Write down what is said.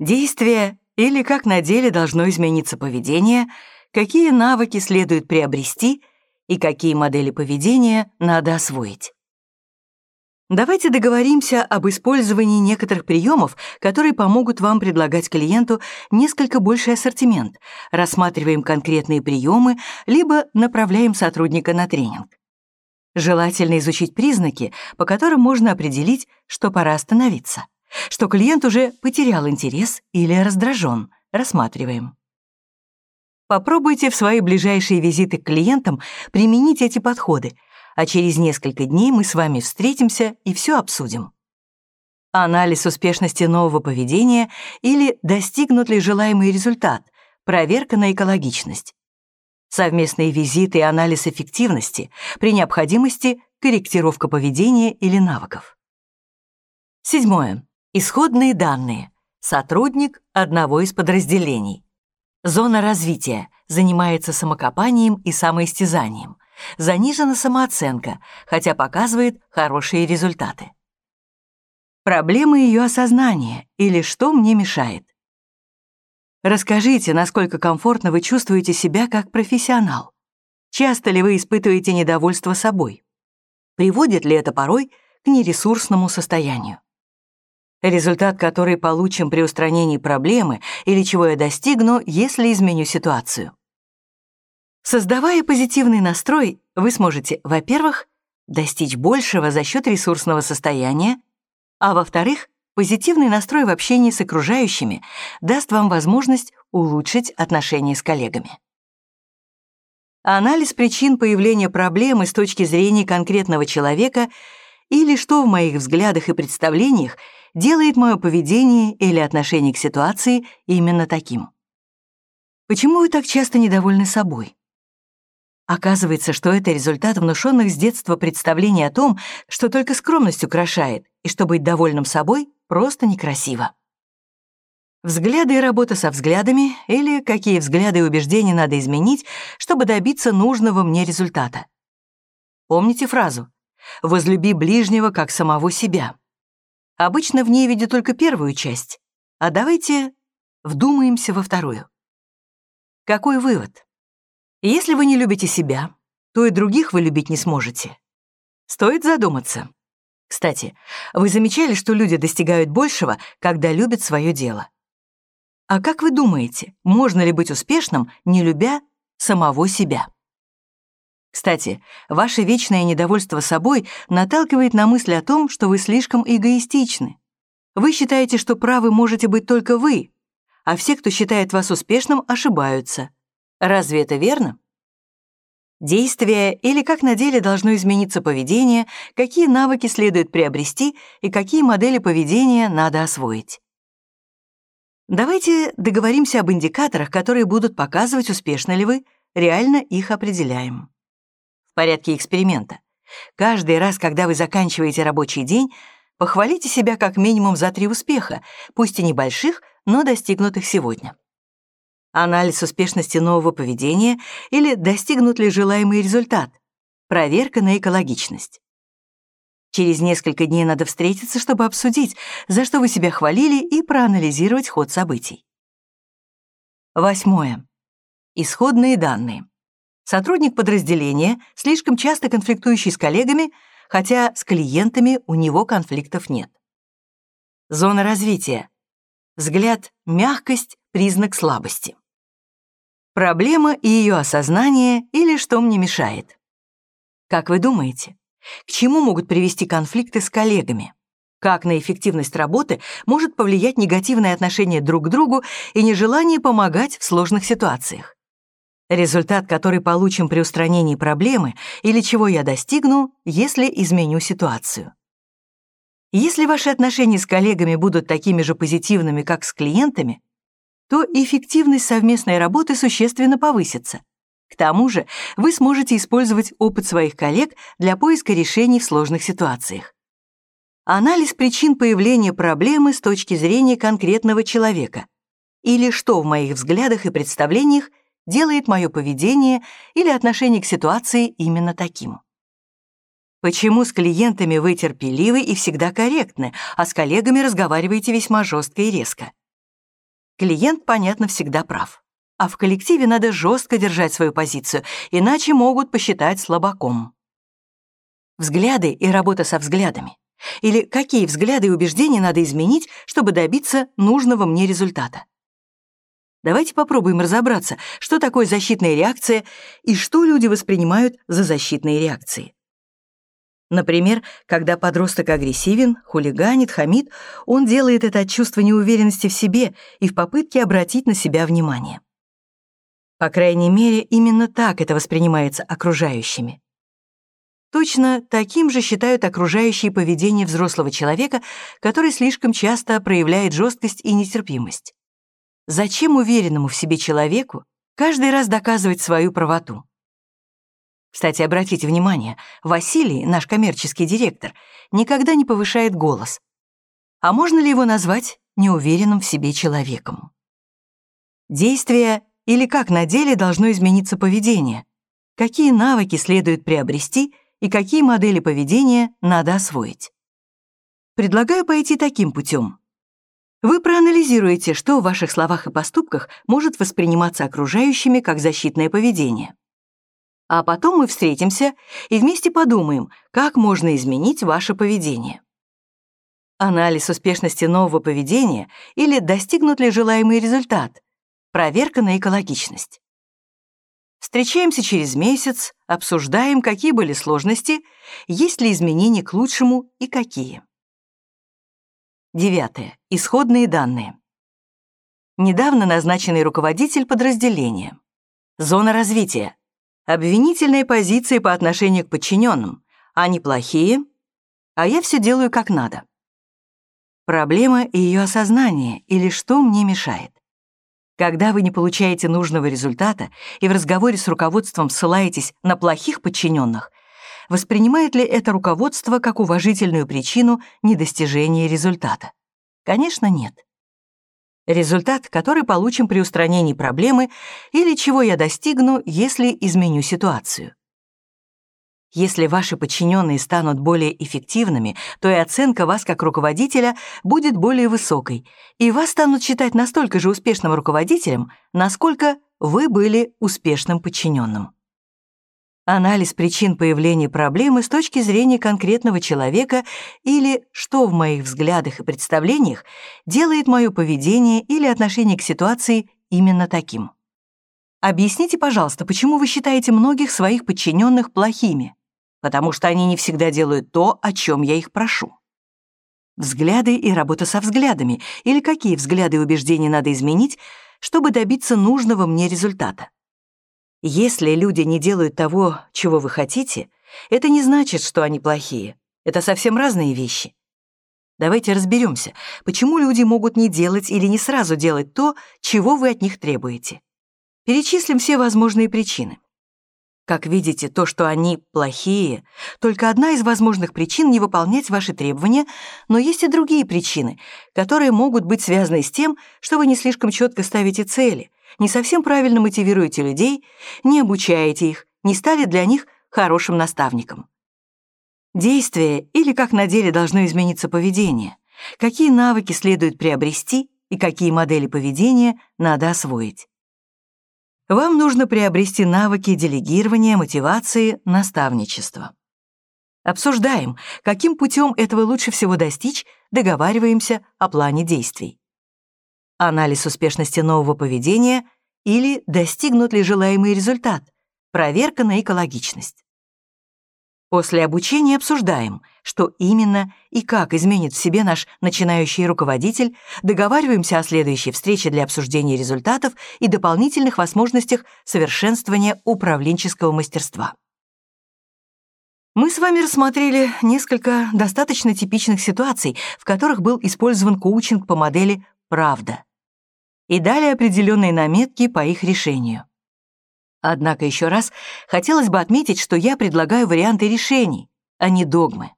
Действие или как на деле должно измениться поведение, какие навыки следует приобрести и какие модели поведения надо освоить. Давайте договоримся об использовании некоторых приемов, которые помогут вам предлагать клиенту несколько больший ассортимент, рассматриваем конкретные приемы, либо направляем сотрудника на тренинг. Желательно изучить признаки, по которым можно определить, что пора остановиться, что клиент уже потерял интерес или раздражен. Рассматриваем. Попробуйте в свои ближайшие визиты к клиентам применить эти подходы — а через несколько дней мы с вами встретимся и все обсудим. Анализ успешности нового поведения или достигнут ли желаемый результат, проверка на экологичность. Совместные визиты и анализ эффективности, при необходимости корректировка поведения или навыков. Седьмое. Исходные данные. Сотрудник одного из подразделений. Зона развития. Занимается самокопанием и самоистязанием. Занижена самооценка, хотя показывает хорошие результаты. Проблемы ее осознания или что мне мешает. Расскажите, насколько комфортно вы чувствуете себя как профессионал. Часто ли вы испытываете недовольство собой? Приводит ли это порой к нересурсному состоянию? Результат, который получим при устранении проблемы или чего я достигну, если изменю ситуацию. Создавая позитивный настрой, вы сможете, во-первых, достичь большего за счет ресурсного состояния, а во-вторых, позитивный настрой в общении с окружающими даст вам возможность улучшить отношения с коллегами. Анализ причин появления проблемы с точки зрения конкретного человека или что в моих взглядах и представлениях делает мое поведение или отношение к ситуации именно таким. Почему вы так часто недовольны собой? Оказывается, что это результат внушенных с детства представлений о том, что только скромность украшает, и что быть довольным собой просто некрасиво. Взгляды и работа со взглядами, или какие взгляды и убеждения надо изменить, чтобы добиться нужного мне результата. Помните фразу «возлюби ближнего как самого себя». Обычно в ней видят только первую часть, а давайте вдумаемся во вторую. Какой вывод? Если вы не любите себя, то и других вы любить не сможете. Стоит задуматься. Кстати, вы замечали, что люди достигают большего, когда любят свое дело? А как вы думаете, можно ли быть успешным, не любя самого себя? Кстати, ваше вечное недовольство собой наталкивает на мысль о том, что вы слишком эгоистичны. Вы считаете, что правы можете быть только вы, а все, кто считает вас успешным, ошибаются — Разве это верно? Действие или как на деле должно измениться поведение, какие навыки следует приобрести и какие модели поведения надо освоить. Давайте договоримся об индикаторах, которые будут показывать, успешно ли вы реально их определяем. Порядке эксперимента. Каждый раз, когда вы заканчиваете рабочий день, похвалите себя как минимум за три успеха, пусть и небольших, но достигнутых сегодня анализ успешности нового поведения или достигнут ли желаемый результат, проверка на экологичность. Через несколько дней надо встретиться, чтобы обсудить, за что вы себя хвалили и проанализировать ход событий. Восьмое. Исходные данные. Сотрудник подразделения, слишком часто конфликтующий с коллегами, хотя с клиентами у него конфликтов нет. Зона развития. Взгляд, мягкость, признак слабости. Проблема и ее осознание или что мне мешает? Как вы думаете, к чему могут привести конфликты с коллегами? Как на эффективность работы может повлиять негативное отношение друг к другу и нежелание помогать в сложных ситуациях? Результат, который получим при устранении проблемы или чего я достигну, если изменю ситуацию. Если ваши отношения с коллегами будут такими же позитивными, как с клиентами, то эффективность совместной работы существенно повысится. К тому же вы сможете использовать опыт своих коллег для поиска решений в сложных ситуациях. Анализ причин появления проблемы с точки зрения конкретного человека. Или что в моих взглядах и представлениях делает мое поведение или отношение к ситуации именно таким. Почему с клиентами вы терпеливы и всегда корректны, а с коллегами разговариваете весьма жестко и резко? клиент, понятно, всегда прав. А в коллективе надо жестко держать свою позицию, иначе могут посчитать слабаком. Взгляды и работа со взглядами. Или какие взгляды и убеждения надо изменить, чтобы добиться нужного мне результата. Давайте попробуем разобраться, что такое защитная реакция и что люди воспринимают за защитные реакции. Например, когда подросток агрессивен, хулиганит, хамит, он делает это от чувства неуверенности в себе и в попытке обратить на себя внимание. По крайней мере, именно так это воспринимается окружающими. Точно таким же считают окружающие поведение взрослого человека, который слишком часто проявляет жесткость и нетерпимость. Зачем уверенному в себе человеку каждый раз доказывать свою правоту? Кстати, обратите внимание, Василий, наш коммерческий директор, никогда не повышает голос. А можно ли его назвать неуверенным в себе человеком? Действия или как на деле должно измениться поведение? Какие навыки следует приобрести и какие модели поведения надо освоить? Предлагаю пойти таким путем. Вы проанализируете, что в ваших словах и поступках может восприниматься окружающими как защитное поведение. А потом мы встретимся и вместе подумаем, как можно изменить ваше поведение. Анализ успешности нового поведения или достигнут ли желаемый результат. Проверка на экологичность. Встречаемся через месяц, обсуждаем, какие были сложности, есть ли изменения к лучшему и какие. Девятое. Исходные данные. Недавно назначенный руководитель подразделения. Зона развития. Обвинительные позиции по отношению к подчиненным. Они плохие, а я все делаю как надо. Проблема ее осознание, или что мне мешает. Когда вы не получаете нужного результата и в разговоре с руководством ссылаетесь на плохих подчиненных, воспринимает ли это руководство как уважительную причину недостижения результата? Конечно, нет. Результат, который получим при устранении проблемы или чего я достигну, если изменю ситуацию. Если ваши подчиненные станут более эффективными, то и оценка вас как руководителя будет более высокой, и вас станут считать настолько же успешным руководителем, насколько вы были успешным подчиненным. Анализ причин появления проблемы с точки зрения конкретного человека или что в моих взглядах и представлениях делает мое поведение или отношение к ситуации именно таким. Объясните, пожалуйста, почему вы считаете многих своих подчиненных плохими? Потому что они не всегда делают то, о чем я их прошу. Взгляды и работа со взглядами, или какие взгляды и убеждения надо изменить, чтобы добиться нужного мне результата. Если люди не делают того, чего вы хотите, это не значит, что они плохие. Это совсем разные вещи. Давайте разберемся, почему люди могут не делать или не сразу делать то, чего вы от них требуете. Перечислим все возможные причины. Как видите, то, что они плохие, только одна из возможных причин не выполнять ваши требования, но есть и другие причины, которые могут быть связаны с тем, что вы не слишком четко ставите цели, не совсем правильно мотивируете людей, не обучаете их, не стали для них хорошим наставником. Действие или как на деле должно измениться поведение, какие навыки следует приобрести и какие модели поведения надо освоить. Вам нужно приобрести навыки делегирования, мотивации, наставничества. Обсуждаем, каким путем этого лучше всего достичь, договариваемся о плане действий анализ успешности нового поведения или достигнут ли желаемый результат, проверка на экологичность. После обучения обсуждаем, что именно и как изменит в себе наш начинающий руководитель, договариваемся о следующей встрече для обсуждения результатов и дополнительных возможностях совершенствования управленческого мастерства. Мы с вами рассмотрели несколько достаточно типичных ситуаций, в которых был использован коучинг по модели «Правда» и дали определенные наметки по их решению. Однако еще раз хотелось бы отметить, что я предлагаю варианты решений, а не догмы.